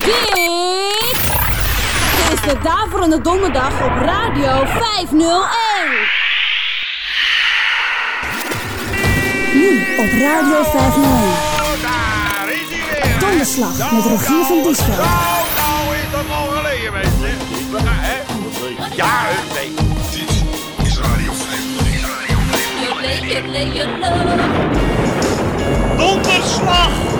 Dit is de Daverende Donderdag op Radio 501. Nu op Radio 501. Daar is hij weer. Donderslag met Rogier van Diesveld. Nou, nou is dat al geleden, mensen. Hè? Ja, nee. Dit is Radio 501. Donderslag!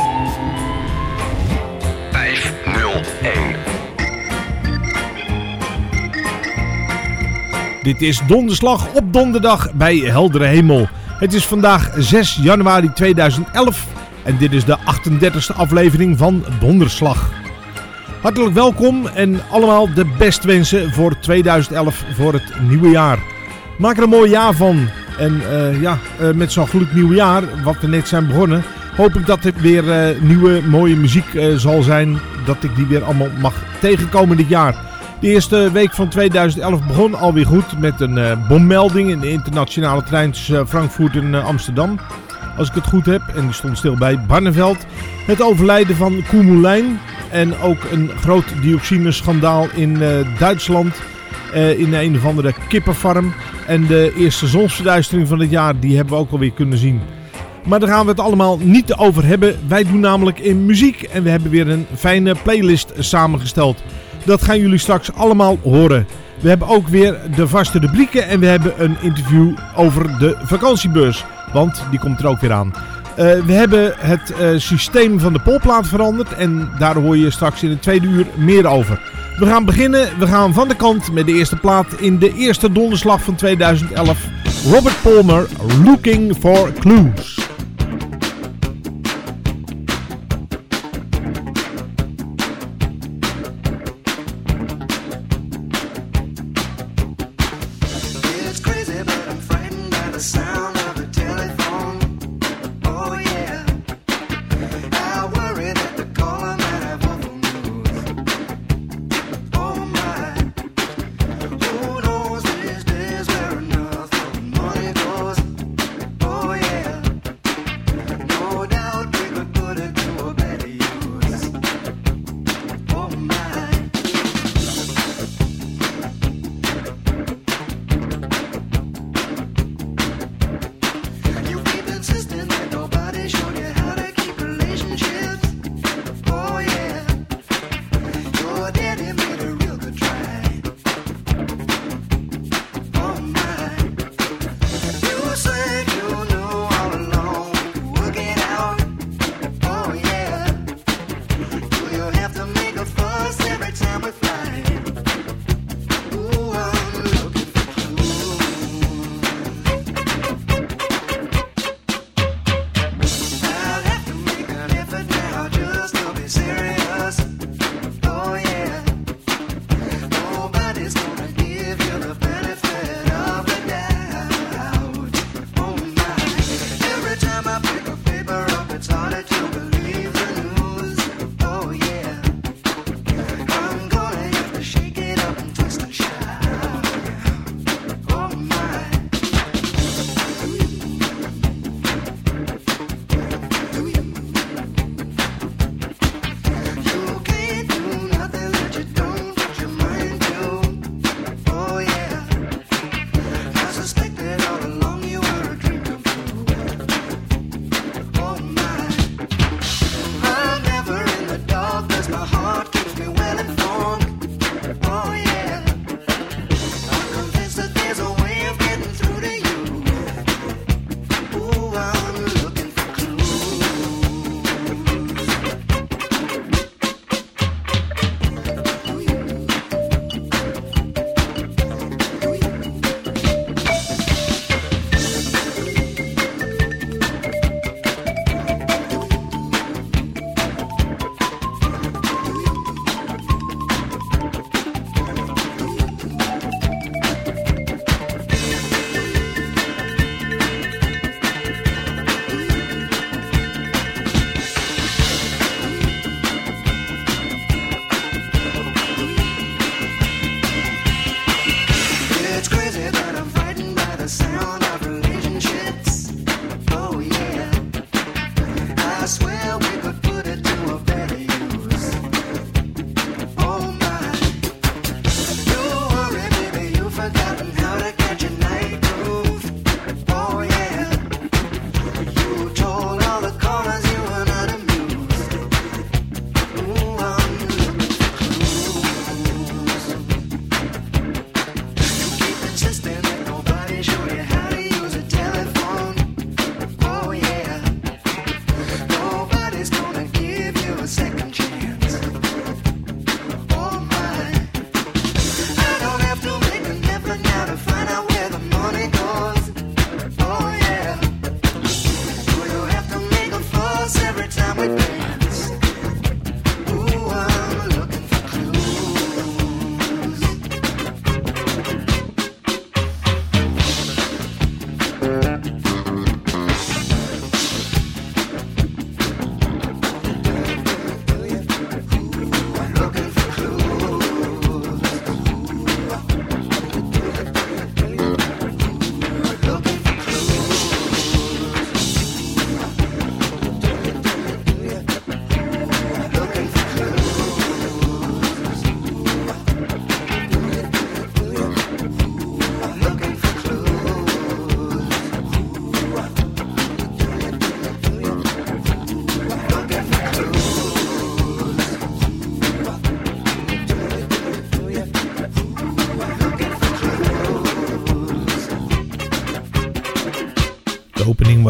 Dit is Donderslag op donderdag bij heldere hemel. Het is vandaag 6 januari 2011 en dit is de 38e aflevering van Donderslag. Hartelijk welkom en allemaal de best wensen voor 2011 voor het nieuwe jaar. Maak er een mooi jaar van. En eh, ja, eh, met zo'n gloednieuw jaar, wat we net zijn begonnen, hoop ik dat er weer eh, nieuwe mooie muziek zal zijn. Dat ik die weer allemaal mag tegenkomen dit jaar. De eerste week van 2011 begon alweer goed met een eh, bommelding in de internationale trein tussen Frankfurt en eh, Amsterdam. Als ik het goed heb. En die stond stil bij Barneveld. Het overlijden van Koen Moulijn. En ook een groot dioxineschandaal in eh, Duitsland. eh, in een of andere kippenfarm. En de eerste zonsverduistering van het jaar, die hebben we ook alweer kunnen zien. Maar daar gaan we het allemaal niet over hebben. Wij doen namelijk in muziek. En we hebben weer een fijne playlist samengesteld. Dat gaan jullie straks allemaal horen. We hebben ook weer de vaste rubrieken. En we hebben een interview over de vakantiebeurs. Want die komt er ook weer aan. Eh, we hebben het eh, systeem van de polplaat veranderd. En daar hoor je straks in het tweede uur meer over. We gaan beginnen. We gaan van de kant met de eerste plaat in de eerste donderslag van 2011. Robert Palmer, Looking for Clues.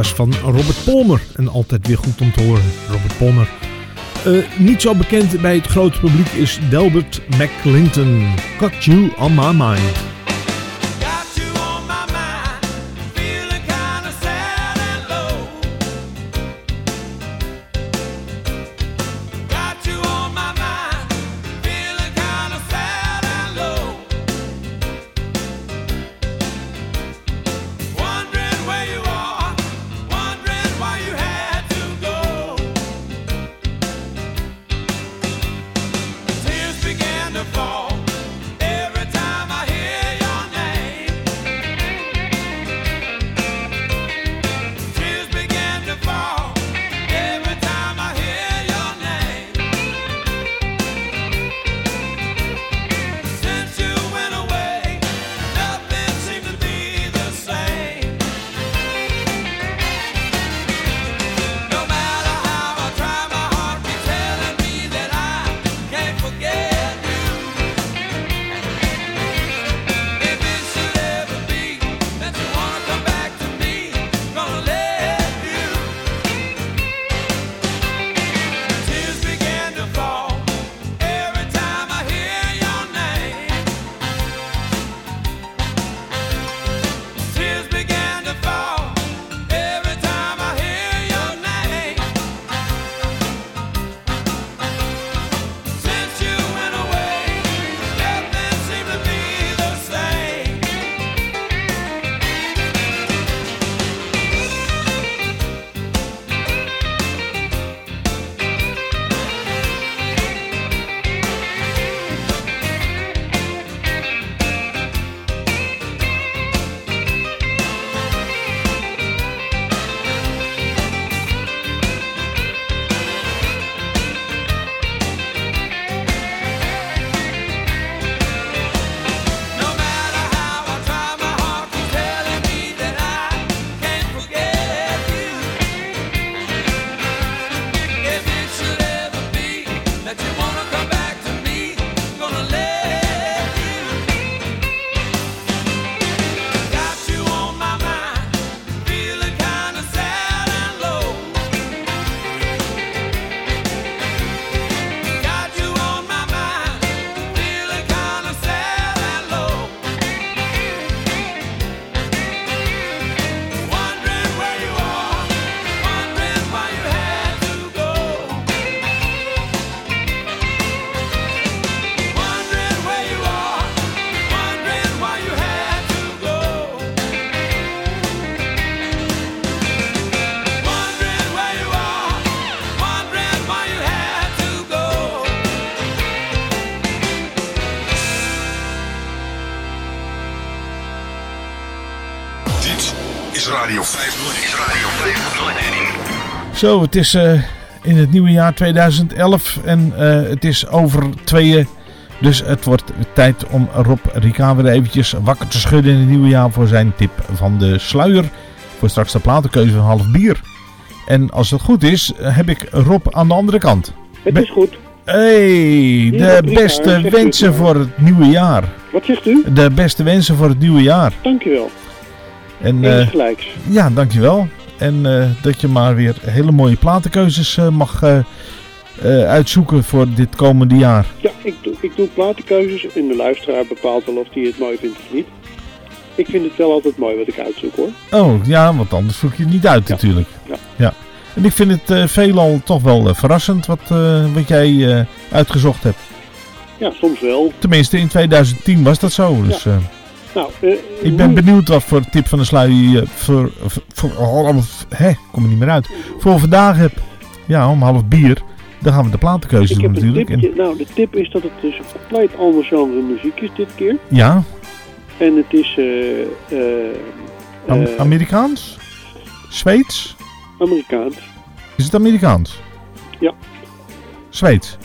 Van Robert Palmer. En altijd weer goed om te horen, Robert Palmer. Eh, niet zo bekend bij het grote publiek is Delbert McClinton. Got You On My Mind. Zo, het is eh, in het nieuwe jaar 2011 en eh, het is over tweeën. Dus het wordt tijd om Rob Rika weer eventjes wakker te schudden in het nieuwe jaar voor zijn tip van de sluier. Voor straks de platenkeuze van half bier. En als het goed is, heb ik Rob aan de andere kant. Het is goed. Hey, de beste wensen voor het nieuwe jaar. Wat zegt u? De beste wensen voor het nieuwe jaar. Dankjewel. En Eens eh, gelijks. ja, dankjewel. En eh, dat je maar weer hele mooie platenkeuzes eh, mag eh, uitzoeken voor dit komende jaar. Ja, ik doe, ik doe platenkeuzes en de luisteraar bepaalt wel of hij het mooi vindt of niet. Ik vind het wel altijd mooi wat ik uitzoek hoor. Oh, ja, want anders zoek je het niet uit natuurlijk. Ja. En ik vind het veelal toch wel verrassend wat, wat jij uitgezocht hebt. Ja, soms wel. Tenminste, in 2010 was dat zo. Dus eh, Nou, eh, ik ben benieuwd wat voor tip van de sluier je voor, voor, oh, hè, kom er niet meer uit. Voor vandaag heb. Ja, om half bier. Dan gaan we de platenkeuzes ik doen natuurlijk. tipje. Nou, de tip is dat het dus een compleet ander genre muziek is dit keer. ja, En het is eh, eh, Am- eh, Amerikaans? Zweeds? Amerikaans. Is het Amerikaans? Ja. Zweeds?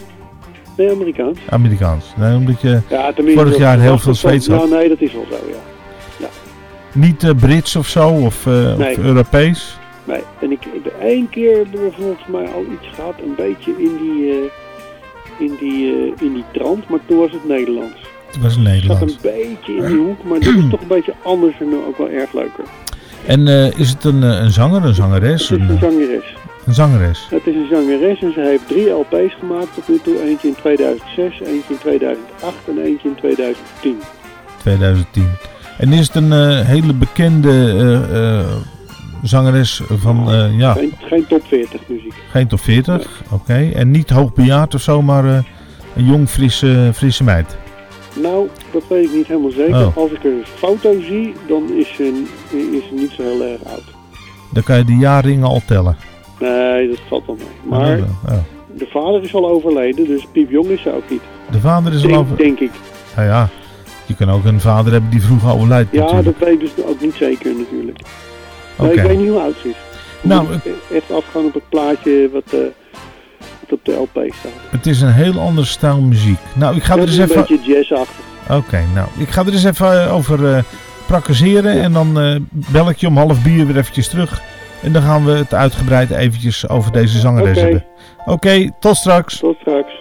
Nee, Amerikaans. Amerikaans. Nee, omdat je Ja, vorig jaar heel veel Zweeds had. Nou, nee, dat is wel zo, ja. Niet eh, Brits of zo, of, eh, Nee. of Europees. Nee, en ik, de één keer hebben we volgens mij al iets gehad, een beetje in die, eh, in die, in die trant, maar toen was het Het Nederlands. was Het zat Nederlands. een beetje in die hoek, maar dit is toch een beetje anders en ook wel erg leuker. En is het een, een zanger, een zangeres? Het is Een, zangeres. Een zangeres. Het is een zangeres en ze heeft drie LP's gemaakt tot nu toe. Eentje in 2006, eentje in 2008 en eentje in 2010. 2010. En is het een eh, hele bekende eh, zangeres van, ja, Geen, geen top 40 muziek. geen top 40? Oké. En niet hoogbejaard of zo, maar een jong, frisse, frisse meid? Nou, dat weet ik niet helemaal zeker. Oh. Als ik een foto zie, dan is ze, is ze niet zo heel erg oud. Dan kan je de jaarringen al tellen. Nee, dat valt wel mee. Maar de vader is al overleden, dus piepjong is ze ook niet. De vader is al Denk, over... denk ik. Nou ja, je kan ook een vader hebben die vroeg overlijdt Ja, natuurlijk. dat weet ik dus ook niet zeker natuurlijk. Nee, Oké. ik weet niet hoe oud ze is. Nou, echt afgaan op het plaatje wat, eh, wat op de LP staat. Het is een heel ander stijl muziek. Nou, ik ga er Het eens is een even... beetje jazzachtig. Oké, nou, ik ga er eens even eh, over prakkezeren en dan eh, bel ik je om half bier weer eventjes terug. En dan gaan we het uitgebreid eventjes over deze zangeres hebben. Oké, tot straks. Tot straks.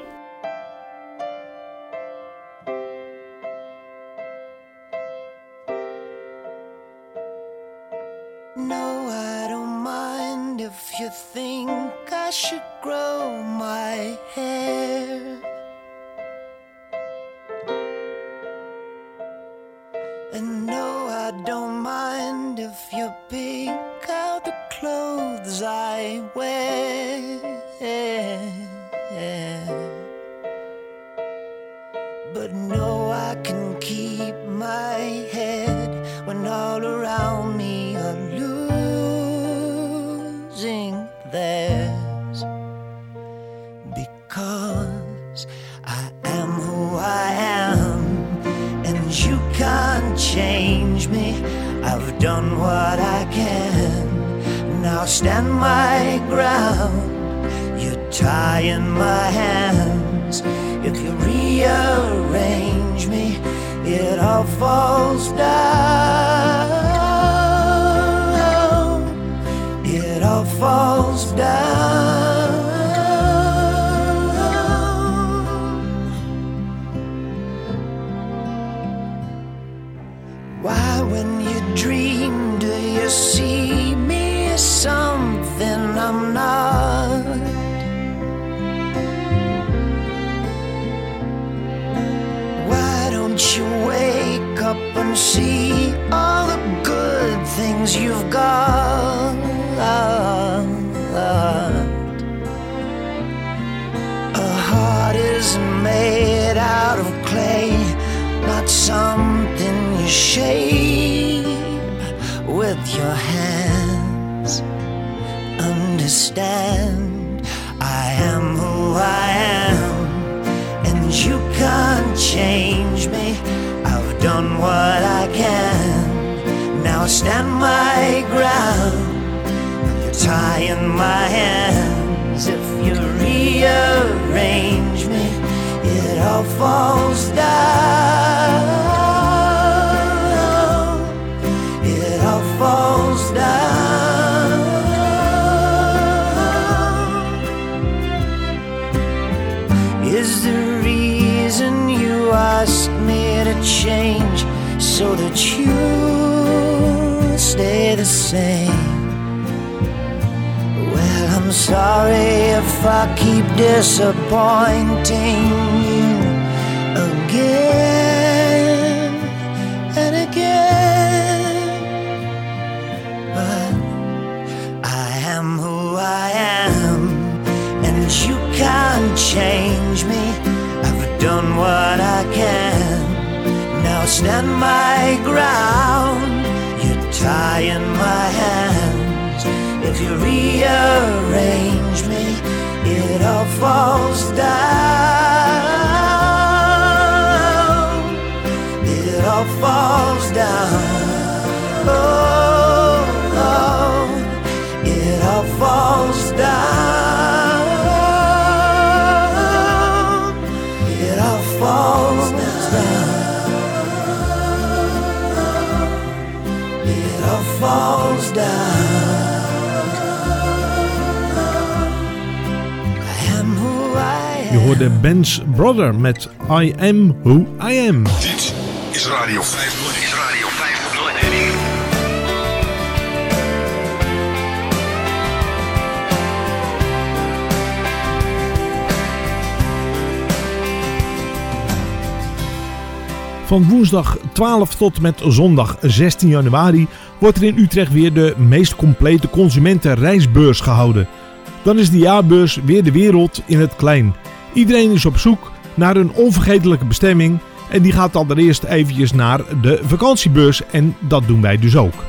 Your hands. Understand, I am who I am and you can't change me. I've done what I can. Now stand my ground. You're tying my hands. If you rearrange me, it all falls sorry if I keep disappointing you again and again. But I am who I am, and you can't change me. I've done what I can. Now stand my ground. You're tying my hands. If you rearrange me, it all falls down. It all falls down. Oh, oh. it all falls down. It all falls down. It all falls down. hoorde Ben's Brother met I Am Who I Am. Dit is Radio 501. Is Radio 501. Van woensdag 12 tot met zondag 16 januari wordt er in Utrecht weer de meest complete consumentenreisbeurs gehouden. Dan is de jaarbeurs weer de wereld in het klein. Iedereen is op zoek naar een onvergetelijke bestemming en die gaat allereerst eventjes naar de vakantiebeurs en dat doen wij dus ook.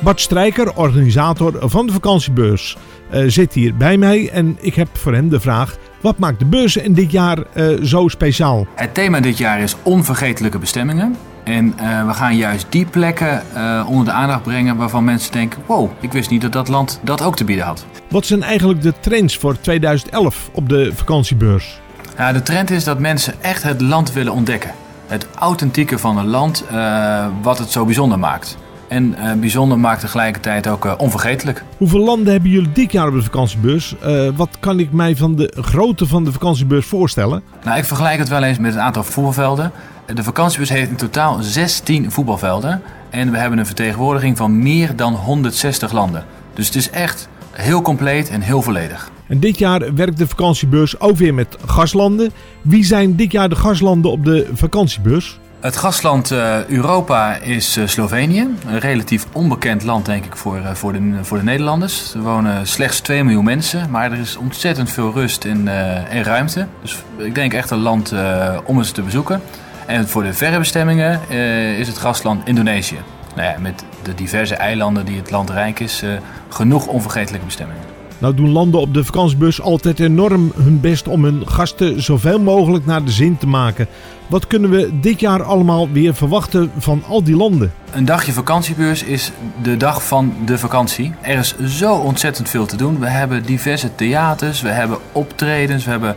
Bart Strijker, organisator van de vakantiebeurs, eh, zit hier bij mij en ik heb voor hem de vraag: wat maakt de beurs in dit jaar eh, zo speciaal? Het thema dit jaar is onvergetelijke bestemmingen. En eh, we gaan juist die plekken eh, onder de aandacht brengen waarvan mensen denken: wow, ik wist niet dat dat land dat ook te bieden had. Wat zijn eigenlijk de trends voor 2011 op de vakantiebeurs? Ja, de trend is dat mensen echt het land willen ontdekken. Het authentieke van een land, eh, wat het zo bijzonder maakt. En bijzonder maakt tegelijkertijd ook onvergetelijk. Hoeveel landen hebben jullie dit jaar op de vakantiebeurs? Wat kan ik mij van de grootte van de vakantiebeurs voorstellen? Nou, ik vergelijk het wel eens met het aantal voetbalvelden. De vakantiebus heeft in totaal 16 voetbalvelden. En we hebben een vertegenwoordiging van meer dan 160 landen. Dus het is echt heel compleet en heel volledig. En dit jaar werkt de vakantiebeurs ook weer met gaslanden. Wie zijn dit jaar de gaslanden op de vakantiebeurs? Het gastland eh, Europa is eh, Slovenië. Een relatief onbekend land, denk ik, voor, eh, voor, de, voor de Nederlanders. Er wonen slechts 2 miljoen mensen, maar er is ontzettend veel rust en, en ruimte. Dus ik denk echt een land om eens te bezoeken. En voor de verre bestemmingen eh, is het gastland Indonesië. Nou ja, met de diverse eilanden die het land rijk is, eh, genoeg onvergetelijke bestemmingen. Nou doen landen op de vakantiebeurs altijd enorm hun best om hun gasten zoveel mogelijk naar de zin te maken. Wat kunnen we dit jaar allemaal weer verwachten van al die landen? Een dagje vakantiebeurs is de dag van de vakantie. Er is zo ontzettend veel te doen. We hebben diverse theaters, we hebben optredens, we hebben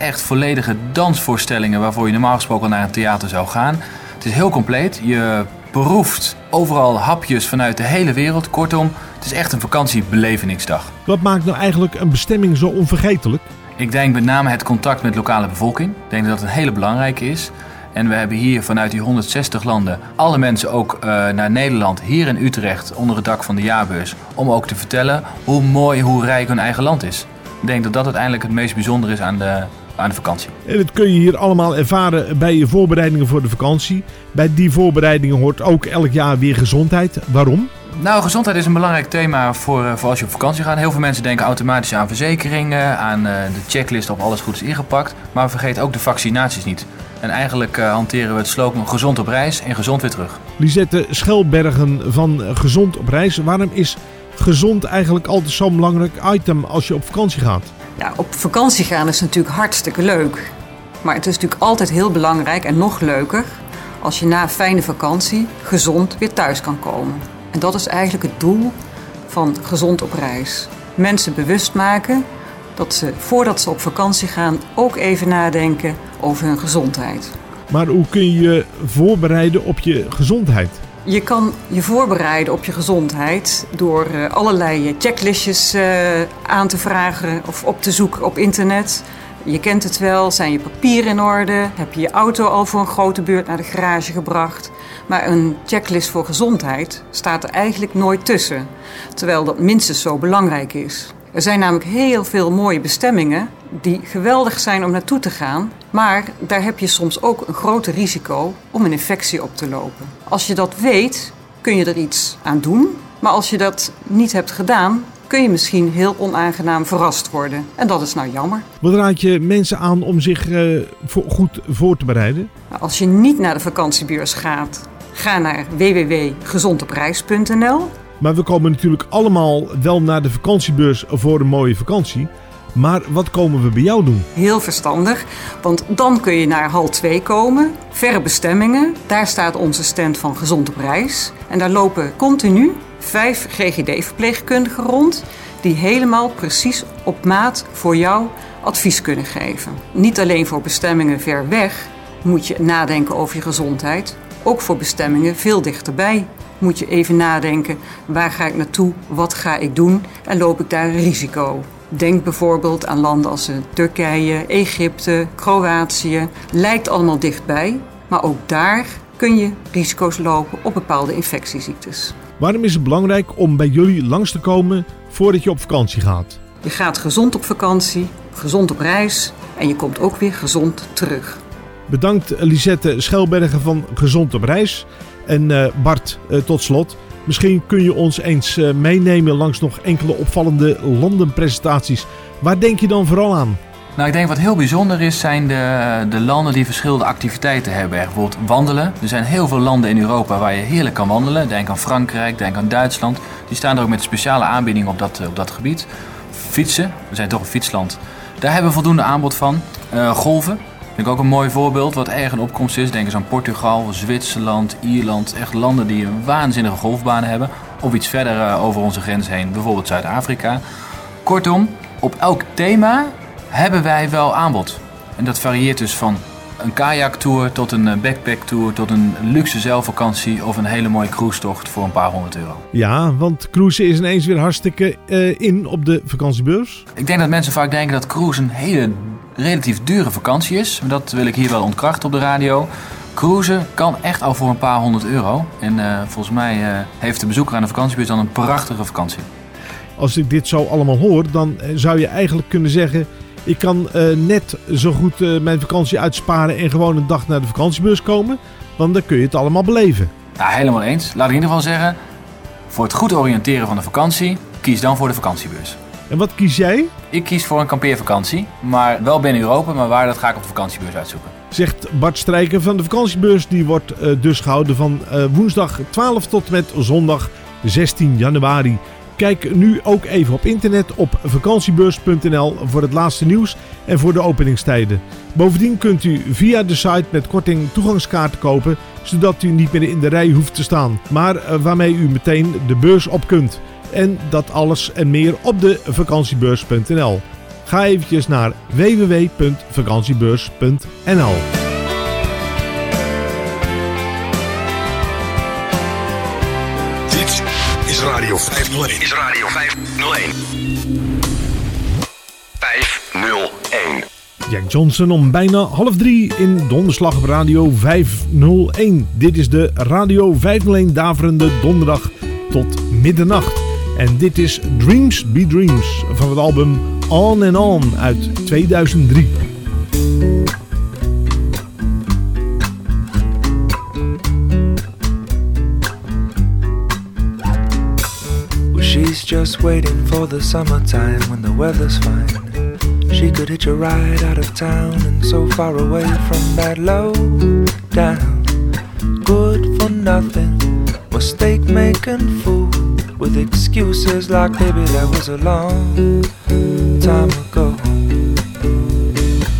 echt volledige dansvoorstellingen waarvoor je normaal gesproken naar een theater zou gaan. Het is heel compleet. Je proeft overal hapjes vanuit de hele wereld. Kortom, het is echt een vakantiebelevenisdag. Wat maakt nou eigenlijk een bestemming zo onvergetelijk? Ik denk met name het contact met lokale bevolking. Ik denk dat dat een hele belangrijke is. En we hebben hier vanuit die 160 landen alle mensen ook eh, naar Nederland, hier in Utrecht, onder het dak van de jaarbeurs. Om ook te vertellen hoe mooi, hoe rijk hun eigen land is. Ik denk dat dat uiteindelijk het meest bijzonder is aan de, aan de vakantie. En dat kun je hier allemaal ervaren bij je voorbereidingen voor de vakantie. Bij die voorbereidingen hoort ook elk jaar weer gezondheid. Waarom? Nou, gezondheid is een belangrijk thema voor, eh, voor als je op vakantie gaat. Heel veel mensen denken automatisch aan verzekeringen, aan eh, de checklist of alles goed is ingepakt. Maar vergeet ook de vaccinaties niet. En eigenlijk eh, hanteren we het slogan gezond op reis en gezond weer terug. Lisette Schelbergen van Gezond op Reis. Waarom is gezond eigenlijk altijd zo'n belangrijk item als je op vakantie gaat? Ja, op vakantie gaan is natuurlijk hartstikke leuk. Maar het is natuurlijk altijd heel belangrijk en nog leuker als je na een fijne vakantie gezond weer thuis kan komen. En dat is eigenlijk het doel van gezond op reis. Mensen bewust maken dat ze voordat ze op vakantie gaan ook even nadenken over hun gezondheid. Maar hoe kun je je voorbereiden op je gezondheid? Je kan je voorbereiden op je gezondheid door eh, allerlei eh, checklistjes eh, aan te vragen of op te zoeken op internet. Je kent het wel, zijn je papieren in orde? Heb je je auto al voor een grote beurt naar de garage gebracht? Maar een checklist voor gezondheid staat er eigenlijk nooit tussen, terwijl dat minstens zo belangrijk is. Er zijn namelijk heel veel mooie bestemmingen die geweldig zijn om naartoe te gaan, maar daar heb je soms ook een groter risico om een infectie op te lopen. Als je dat weet, kun je er iets aan doen, maar als je dat niet hebt gedaan, kun je misschien heel onaangenaam verrast worden. En dat is nou jammer. Wat raad je mensen aan om zich eh, voor, goed voor te bereiden? Nou, Als je niet naar de vakantiebeurs gaat, ga naar www.gezondoprijs.nl. Maar we komen natuurlijk allemaal wel naar de vakantiebeurs voor een mooie vakantie. Maar wat komen we bij jou doen? Heel verstandig, want dan kun je naar hal 2 komen, verre bestemmingen. Daar staat onze stand van Gezond op Reis. En daar lopen continu vijf GGD-verpleegkundigen rond... die helemaal precies op maat voor jou advies kunnen geven. Niet alleen voor bestemmingen ver weg moet je nadenken over je gezondheid... ook voor bestemmingen veel dichterbij moet je even nadenken... waar ga ik naartoe, wat ga ik doen en loop ik daar een risico... Denk bijvoorbeeld aan landen als eh, Turkije, Egypte, Kroatië. Lijkt allemaal dichtbij, maar ook daar kun je risico's lopen op bepaalde infectieziektes. Waarom is het belangrijk om bij jullie langs te komen voordat je op vakantie gaat? Je gaat gezond op vakantie, gezond op reis en je komt ook weer gezond terug. Bedankt Lisette Schelbergen van Gezond op Reis. En eh, Bart, eh, tot slot. Misschien kun je ons eens eh, meenemen langs nog enkele opvallende landenpresentaties. Waar denk je dan vooral aan? Nou, ik denk wat heel bijzonder is, zijn de, de landen die verschillende activiteiten hebben. Bijvoorbeeld wandelen. Er zijn heel veel landen in Europa waar je heerlijk kan wandelen. Denk aan Frankrijk, denk aan Duitsland. Die staan er ook met speciale aanbiedingen op dat, op dat gebied. Fietsen, we zijn toch een fietsland. Daar hebben we voldoende aanbod van. Uh, golven, vind ik ook een mooi voorbeeld wat erg in opkomst is. Denk eens aan Portugal, Zwitserland, Ierland. Echt landen die een waanzinnige golfbaan hebben. Of iets verder uh, over onze grens heen, bijvoorbeeld Zuid-Afrika. Kortom, op elk thema hebben wij wel aanbod. En dat varieert dus van een kajaktour tot een backpacktour tot een luxe zeilvakantie of een hele mooie cruisetocht voor een paar honderd euro. Ja, want cruisen is ineens weer hartstikke uh, in op de vakantiebeurs. Ik denk dat mensen vaak denken dat cruisen een hele relatief dure vakantie is. Dat wil ik hier wel ontkrachten op de radio. Cruisen kan echt al voor een paar honderd euro. En uh, volgens mij uh, heeft de bezoeker aan de vakantiebeurs dan een prachtige vakantie. Als ik dit zo allemaal hoor, dan zou je eigenlijk kunnen zeggen... Ik kan uh, net zo goed uh, mijn vakantie uitsparen en gewoon een dag naar de vakantiebeurs komen. Want dan kun je het allemaal beleven. Ja, helemaal eens. Laat ik in ieder geval zeggen, voor het goed oriënteren van de vakantie, kies dan voor de vakantiebeurs. En wat kies jij? Ik kies voor een kampeervakantie, maar wel binnen Europa, maar waar dat ga ik op de vakantiebeurs uitzoeken. Zegt Bart Strijker van de vakantiebeurs. Die wordt uh, dus gehouden van woensdag 12 tot met zondag 16 januari. Kijk nu ook even op internet op vakantiebeurs.nl voor het laatste nieuws en voor de openingstijden. Bovendien kunt u via de site met korting toegangskaarten kopen, zodat u niet meer in de rij hoeft te staan, maar waarmee u meteen de beurs op kunt. En dat alles en meer op de vakantiebeurs.nl. Ga eventjes naar www.vakantiebeurs.nl. 501. Is Radio 501. 501. Jack Johnson om bijna half drie in Donderslag op Radio 501. Dit is de Radio 501 daverende donderdag tot middernacht. En dit is Dreams Be Dreams van het album On and On uit 2003. Waiting for the summertime when the weather's fine. She could hitch a ride out of town and so far away from that low down. Good for nothing, mistake making fool with excuses like baby that was a long time ago.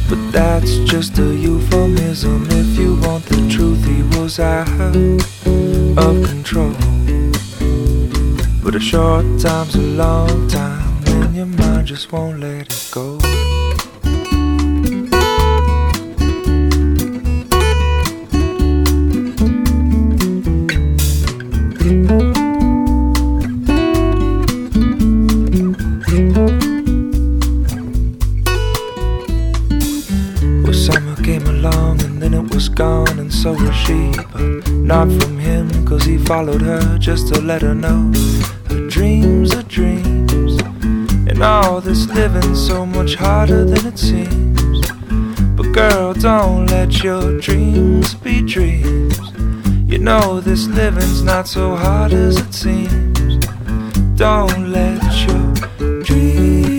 But that's just a euphemism. If you want the truth, he was out of control. But a short time's a long time when your mind just won't let it go. Well, summer came along and then it was gone, and so was she. But not from him, cause he followed her just to let her know her dreams are dreams. And all this living's so much harder than it seems. But girl, don't let your dreams be dreams. You know this living's not so hard as it seems. Don't let your dreams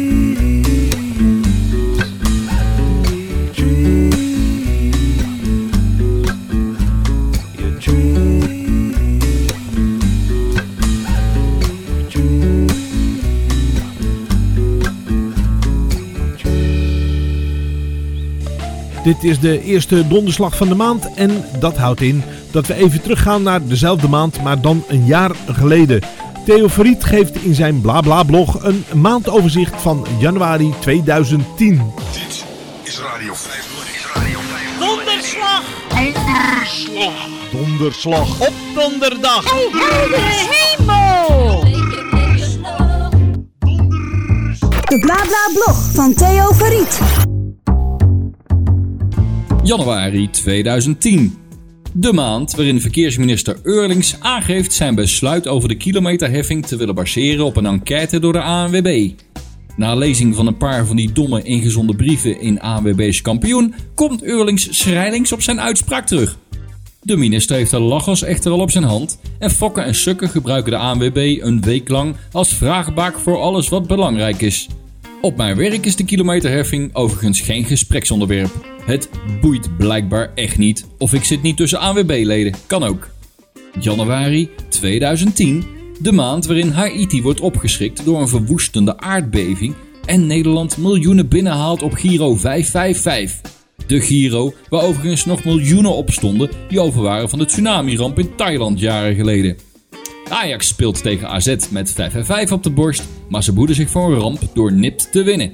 be Dit is de eerste donderslag van de maand en dat houdt in dat we even teruggaan naar dezelfde maand, maar dan een jaar geleden. Theo Verriet geeft in zijn BlaBla-blog een maandoverzicht van januari 2010. Dit is Radio 501. Is Radio 501. Donderslag! Donderslag. Donderslag. Op donderdag! Heldere hemel! De BlaBla-blog van Theo Verriet. Januari 2010. De maand waarin verkeersminister Eurlings aangeeft zijn besluit over de kilometerheffing te willen baseren op een enquête door de ANWB. Na lezing van een paar van die domme ingezonde brieven in ANWB's kampioen komt Eurlings schrijlings op zijn uitspraak terug. De minister heeft de lachers echter al op zijn hand en Fokken en Sukken gebruiken de ANWB een week lang als vraagbaak voor alles wat belangrijk is. Op mijn werk is de kilometerheffing overigens geen gespreksonderwerp. Het boeit blijkbaar echt niet of ik zit niet tussen ANWB-leden, kan ook. Januari 2010, de maand waarin Haiti wordt opgeschrikt door een verwoestende aardbeving en Nederland miljoenen binnenhaalt op Giro 555. De Giro, waar overigens nog miljoenen op stonden die over waren van de tsunami-ramp in Thailand jaren geleden. Ajax speelt tegen AZ met 5-5 op de borst, maar ze boeden zich voor een ramp door nipt te winnen.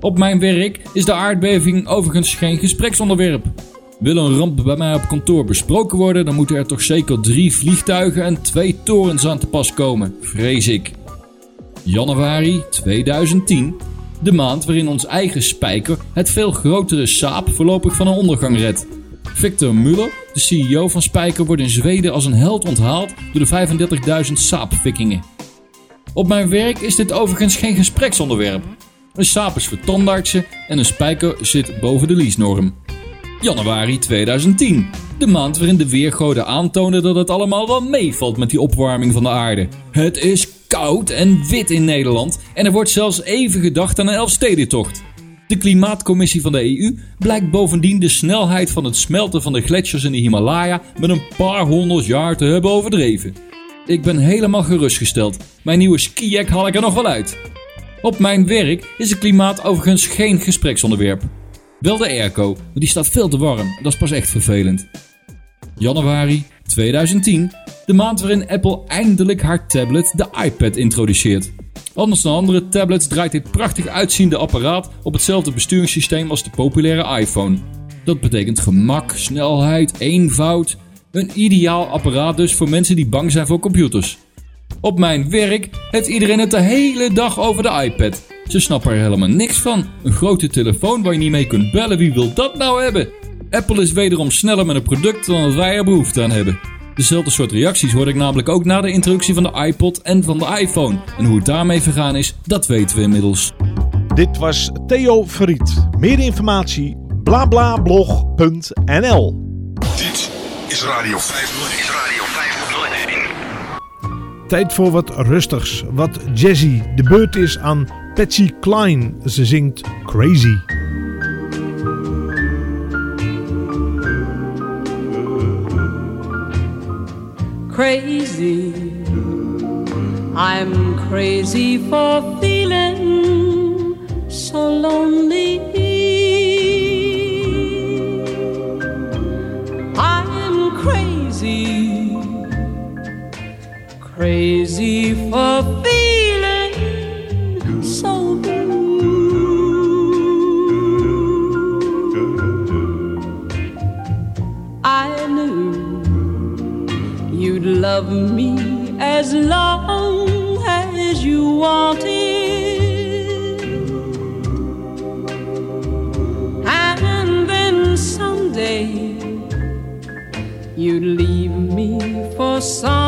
Op mijn werk is de aardbeving overigens geen gespreksonderwerp. Wil een ramp bij mij op kantoor besproken worden, dan moeten er toch zeker drie vliegtuigen en twee torens aan te pas komen, vrees ik. Januari 2010, de maand waarin ons eigen spijker het veel grotere Saab voorlopig van een ondergang redt. Victor Muller, de CEO van Spijker, wordt in Zweden als een held onthaald door de 35.000 Saab-vikingen. Op mijn werk is dit overigens geen gespreksonderwerp. Een Saab is voor tandartsen en een spijker zit boven de leasenorm. Januari 2010, de maand waarin de weergoden aantonen dat het allemaal wel meevalt met die opwarming van de aarde. Het is koud en wit in Nederland en er wordt zelfs even gedacht aan een Elfstedentocht. De Klimaatcommissie van de EU blijkt bovendien de snelheid van het smelten van de gletsjers in de Himalaya met een paar honderd jaar te hebben overdreven. Ik ben helemaal gerustgesteld. Mijn nieuwe skijack haal ik er nog wel uit. Op mijn werk is het klimaat overigens geen gespreksonderwerp. Wel de airco, maar die staat veel te warm. Dat is pas echt vervelend. Januari 2010, de maand waarin Apple eindelijk haar tablet, de iPad, introduceert. Anders dan andere tablets draait dit prachtig uitziende apparaat op hetzelfde besturingssysteem als de populaire iPhone. Dat betekent gemak, snelheid, eenvoud. Een ideaal apparaat dus voor mensen die bang zijn voor computers. Op mijn werk heeft iedereen het de hele dag over de iPad. Ze snappen er helemaal niks van. Een grote telefoon waar je niet mee kunt bellen, wie wil dat nou hebben? Apple is wederom sneller met een product dan wij er behoefte aan hebben. Dezelfde soort reacties hoorde ik namelijk ook na de introductie van de iPod en van de iPhone. En hoe het daarmee vergaan is, dat weten we inmiddels. Dit was Theo Verriet. Meer informatie blablablog.nl Dit is Radio 501. Is Radio 501. Tijd voor wat rustigs, wat jazzy. De beurt is aan Patsy Cline. Ze zingt Crazy. Crazy. I'm crazy for feeling so lonely. You'd leave me for somebody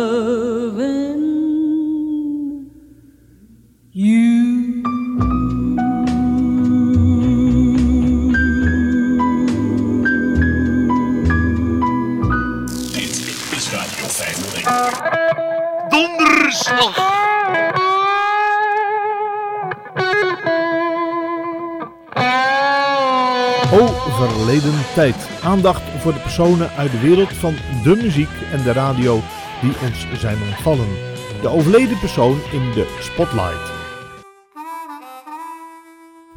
Tijd. Aandacht voor de personen uit de wereld van de muziek en de radio die ons zijn ontvallen. De overleden persoon in de spotlight.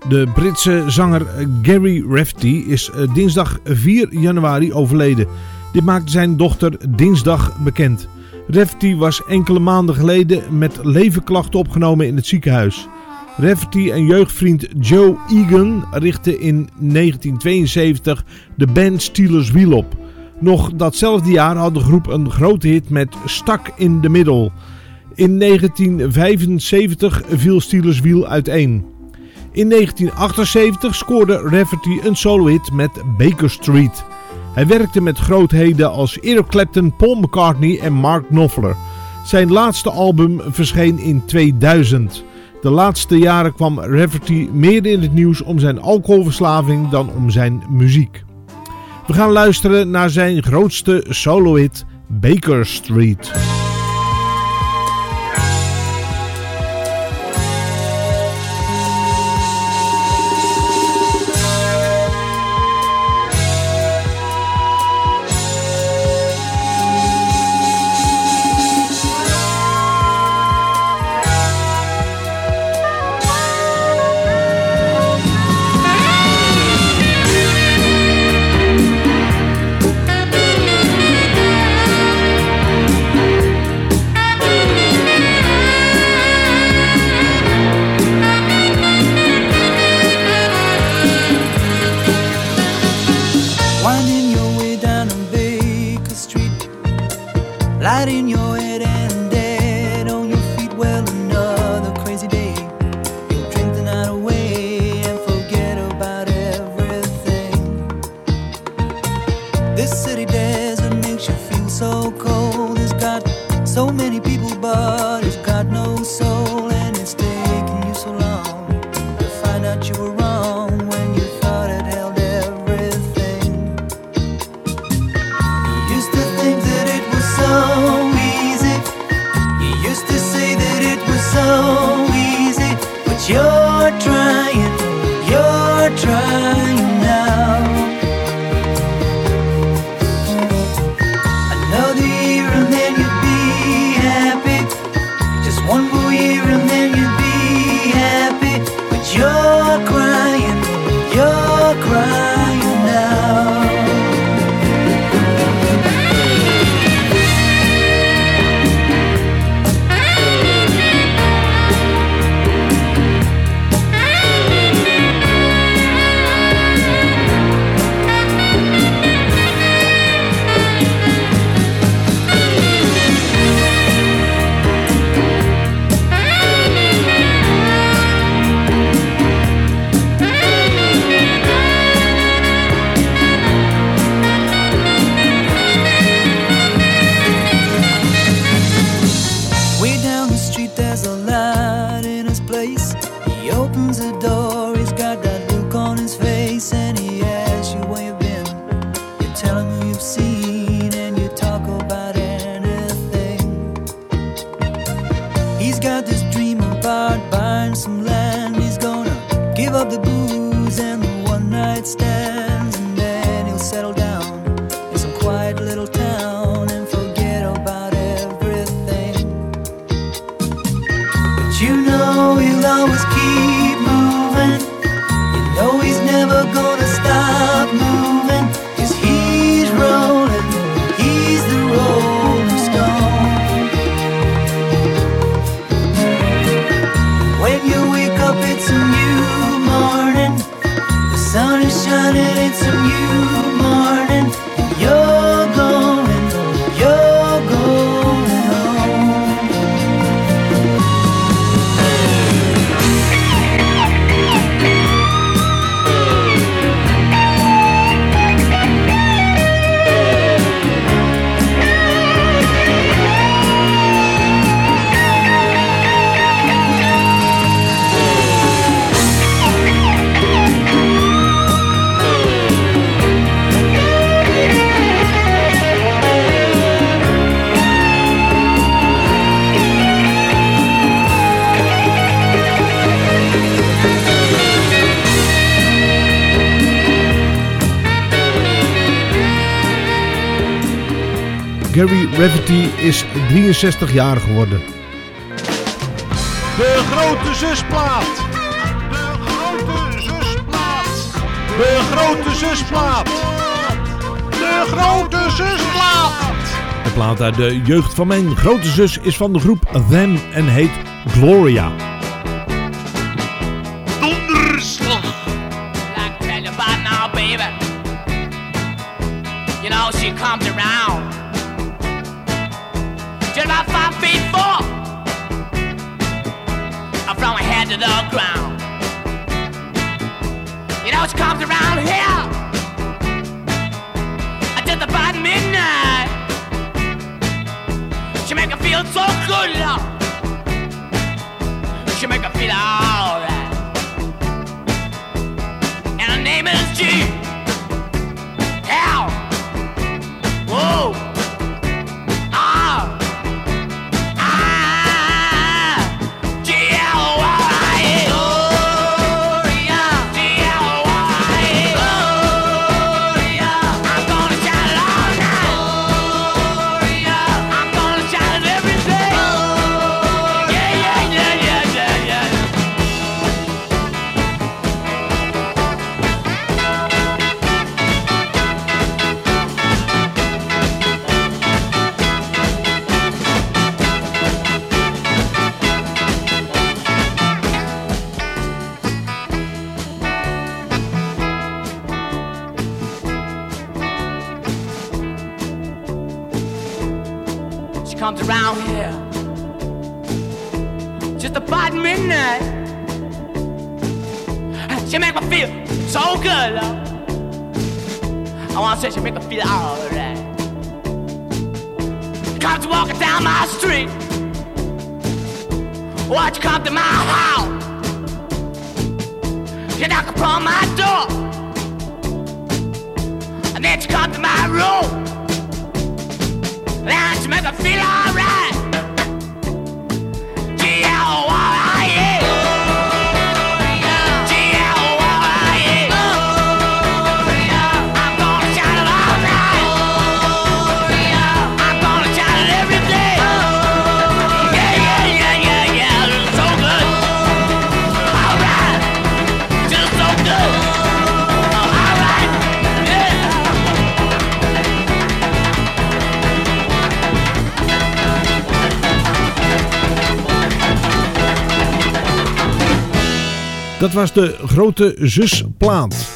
De Britse zanger Gary Rafferty is eh, dinsdag 4 januari overleden. Dit maakte zijn dochter dinsdag bekend. Rafferty was enkele maanden geleden met leverklachten opgenomen in het ziekenhuis. Rafferty en jeugdvriend Joe Egan richtten in 1972 de band Steelers Wheel op. Nog datzelfde jaar had de groep een grote hit met Stuck in the Middle. In 1975 viel Steelers Wheel uiteen. In 1978 scoorde Rafferty een solo-hit met Baker Street. Hij werkte met grootheden als Eric Clapton, Paul McCartney en Mark Knopfler. Zijn laatste album verscheen in 2000. De laatste jaren kwam Rafferty meer in het nieuws om zijn alcoholverslaving dan om zijn muziek. We gaan luisteren naar zijn grootste solo-hit Baker Street. Gary Rafferty is 63 jaar geworden. De grote zusplaat. De grote zusplaat. De grote zusplaat. De grote zusplaat. De plaat uit de jeugd van mijn grote zus is van de groep Them en heet Gloria. Comes around here just about midnight. She make me feel so good, love. I wanna say she make me feel alright. Comes walking down my street. Watch come to my house. You knock upon my door. And then you come to my room. Let's make feel alright. Dat was de grote zusplaat.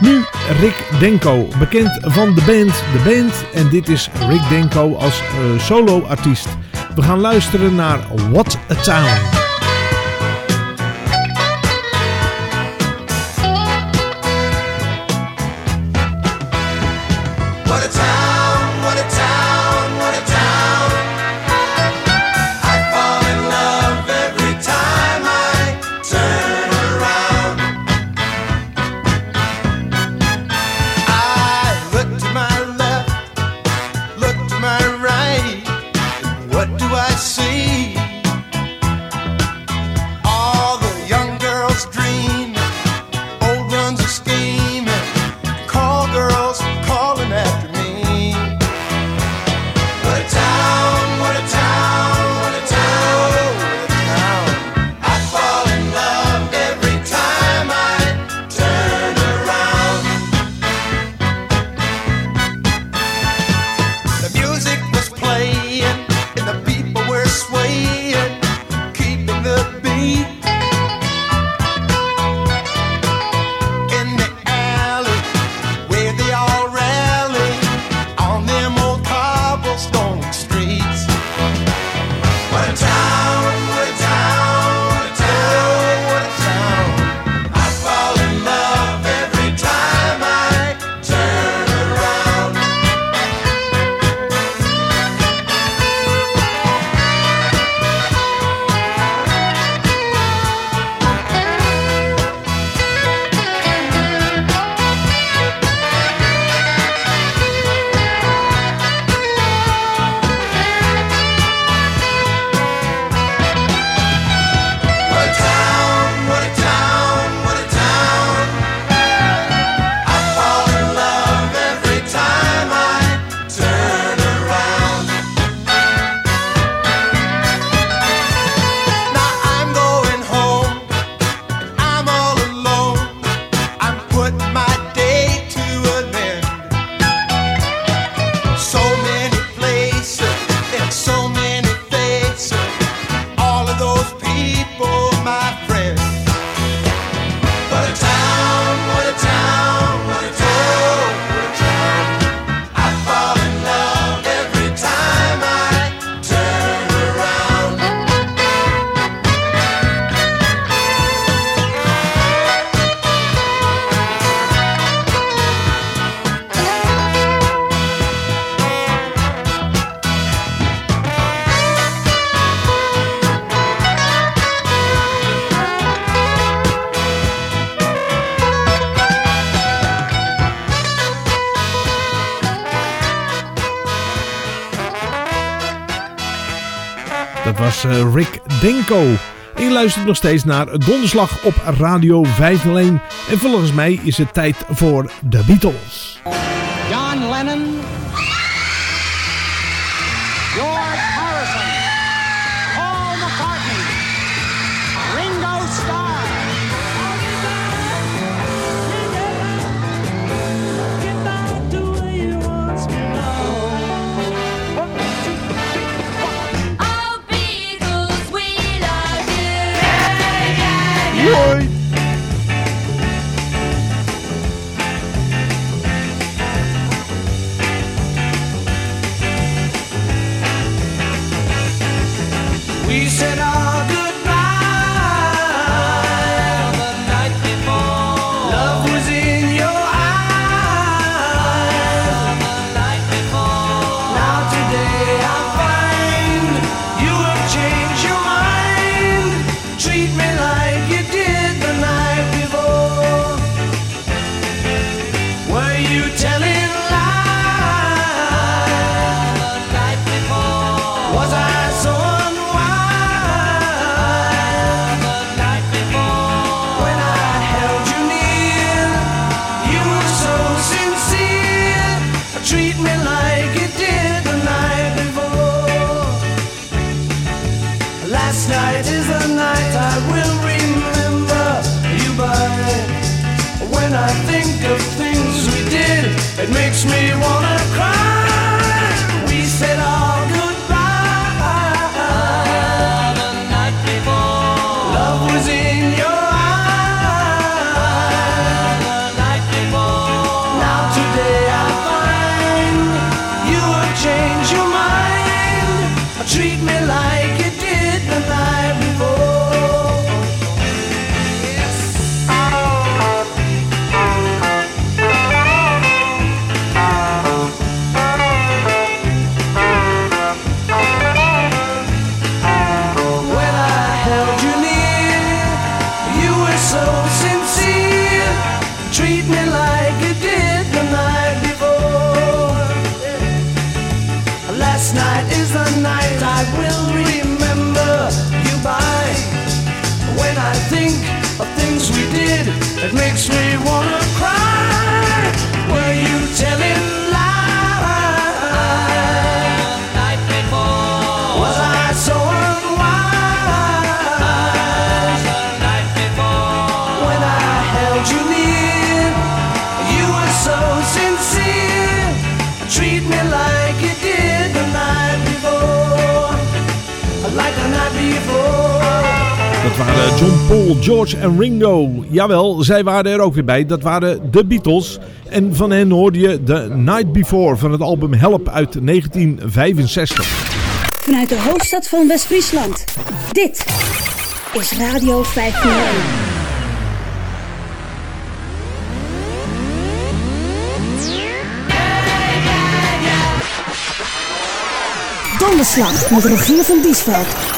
Nu Rick Denko, bekend van de band The Band. En dit is Rick Denko als eh, solo-artiest. We gaan luisteren naar What a Town. Eh, Rick Denko. En je luistert nog steeds naar Donderslag op Radio 501. En volgens mij is het tijd voor de Beatles. Makes me wanna John Paul, George en Ringo. Jawel, zij waren er ook weer bij. Dat waren de Beatles. En van hen hoorde je The Night Before van het album Help uit 1965. Vanuit de hoofdstad van West-Friesland. Dit is Radio 501. Donderslag met Rogier van Diesveld.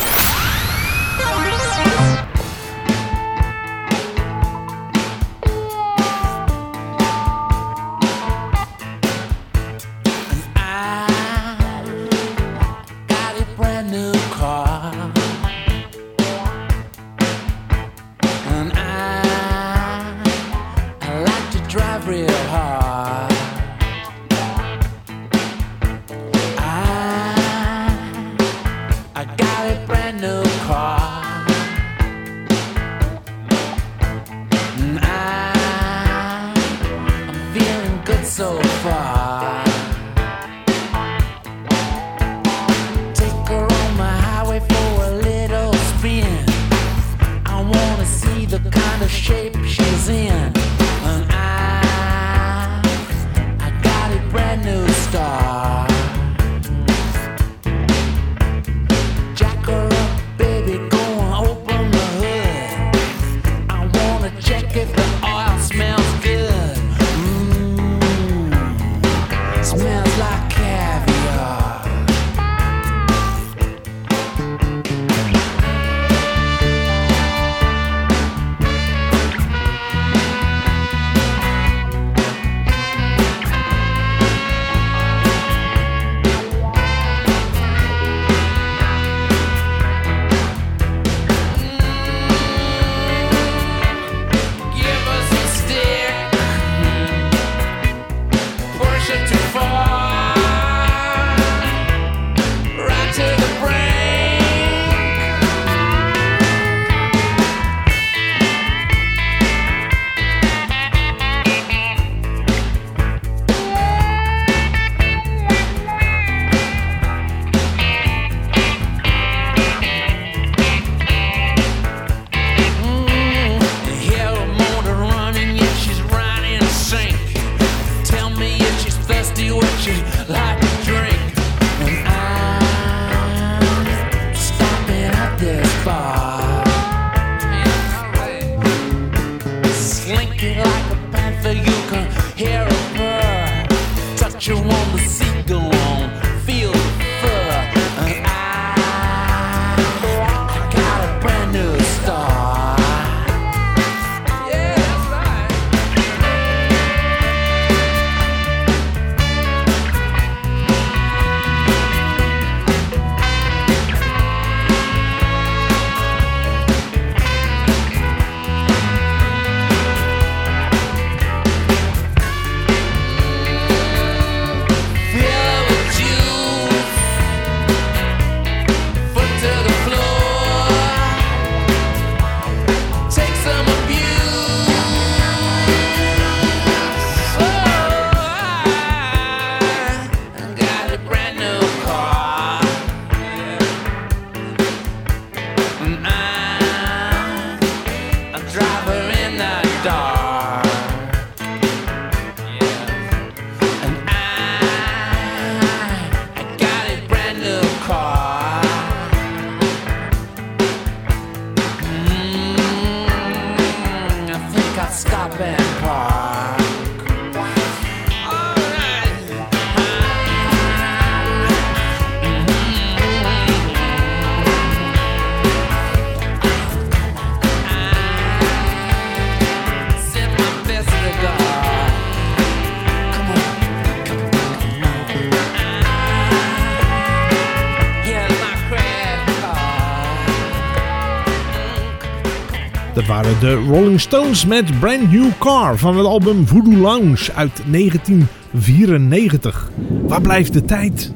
de Rolling Stones met Brand New Car van het album Voodoo Lounge uit 1994. Waar blijft de tijd?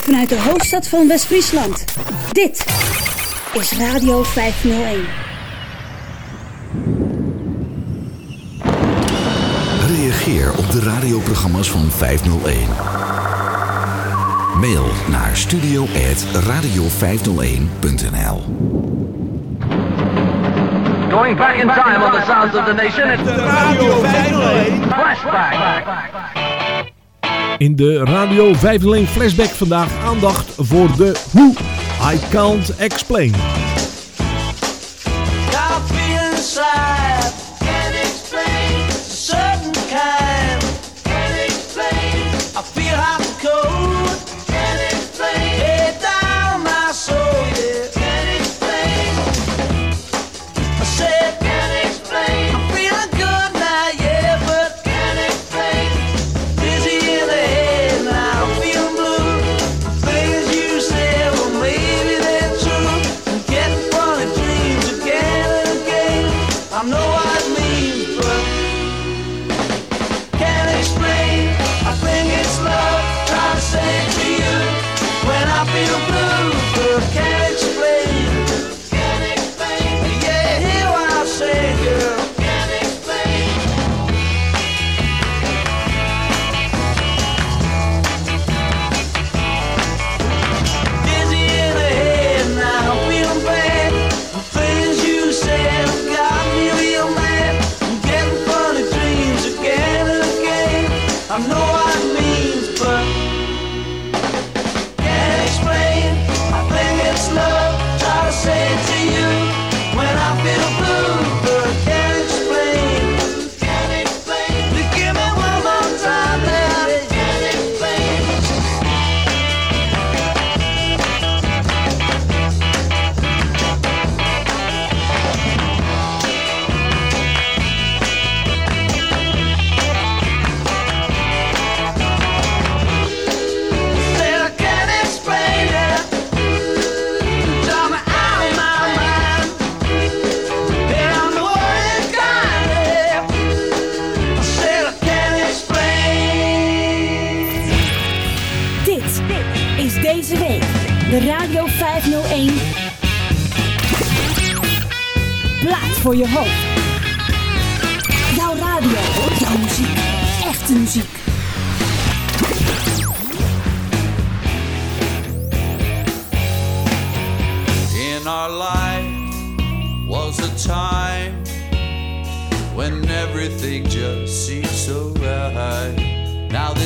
Vanuit de hoofdstad van West-Friesland. Dit is Radio 501. Reageer op de radioprogramma's van 501. Mail naar studio@radio501.nl. Going back in time on the sounds of the nation. It's Radio 501 Flashback. In de Radio 501 Flashback vandaag aandacht voor de Who I Can't Explain.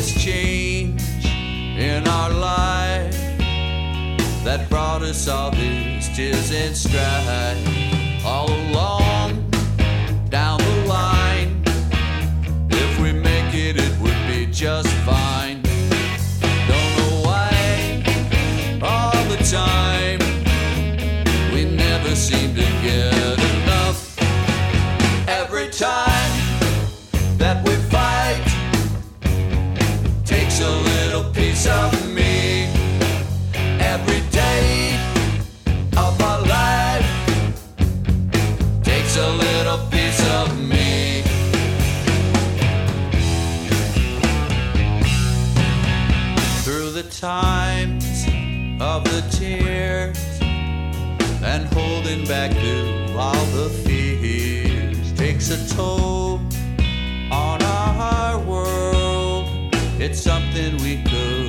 this change in our life that brought us all these tears and strife all along. Times of the tears and holding back through all the fears takes a toll on our world. It's something we could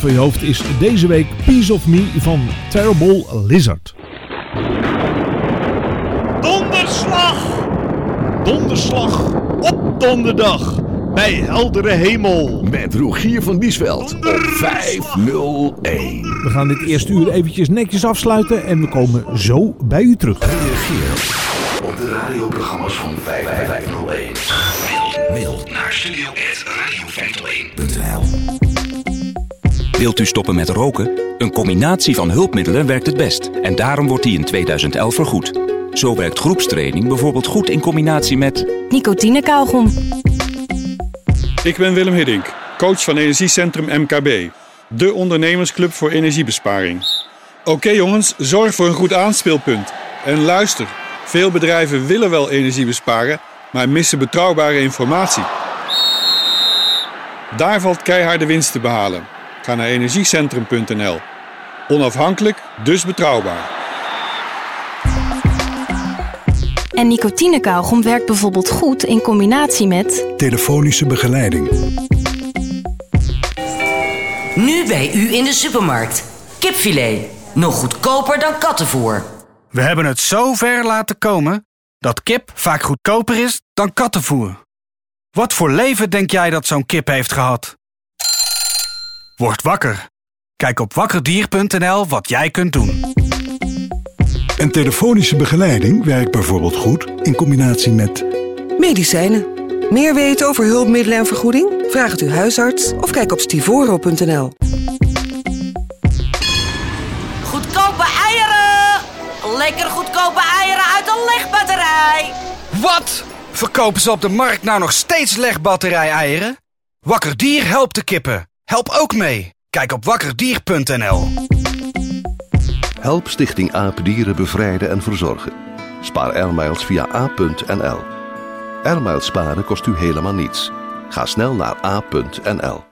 Voor je hoofd is deze week Piece of Me van Terrible Lizard. Donderslag! Donderslag op donderdag bij heldere hemel. Met Rogier van Biesveld op 501. We gaan dit eerste uur eventjes netjes afsluiten en we komen zo bij u terug. Reageer op de radioprogramma's van 5501. Mail naar studio.radio501.nl Wilt u stoppen met roken? Een combinatie van hulpmiddelen werkt het best en daarom wordt die in 2011 vergoed. Zo werkt groepstraining bijvoorbeeld goed in combinatie met Nicotinekauwgom. Ik ben Willem Hiddink, coach van Energiecentrum MKB. De ondernemersclub voor energiebesparing. Oké jongens, zorg voor een goed aanspeelpunt. En luister, veel bedrijven willen wel energie besparen, maar missen betrouwbare informatie. Daar valt keiharde winst te behalen. Ga naar energiecentrum.nl. Onafhankelijk, dus betrouwbaar. En nicotinekauwgom werkt bijvoorbeeld goed in combinatie met Telefonische begeleiding. Nu bij u in de supermarkt. Kipfilet. Nog goedkoper dan kattenvoer. We hebben het zo ver laten komen dat kip vaak goedkoper is dan kattenvoer. Wat voor leven denk jij dat zo'n kip heeft gehad? Word wakker. Kijk op wakkerdier.nl wat jij kunt doen. En telefonische begeleiding werkt bijvoorbeeld goed in combinatie met Medicijnen. Meer weten over hulpmiddelen en vergoeding? Vraag het uw huisarts of kijk op stivoro.nl. Goedkope eieren! Lekker goedkope eieren uit een legbatterij! Wat? Verkopen ze op de markt nou nog steeds legbatterij-eieren? Wakker Dier helpt de kippen. Help ook mee. Kijk op wakkerdier.nl. Help Stichting Aapdieren bevrijden en verzorgen. Spaar airmiles via a.nl. Airmiles sparen kost u helemaal niets. Ga snel naar a.nl.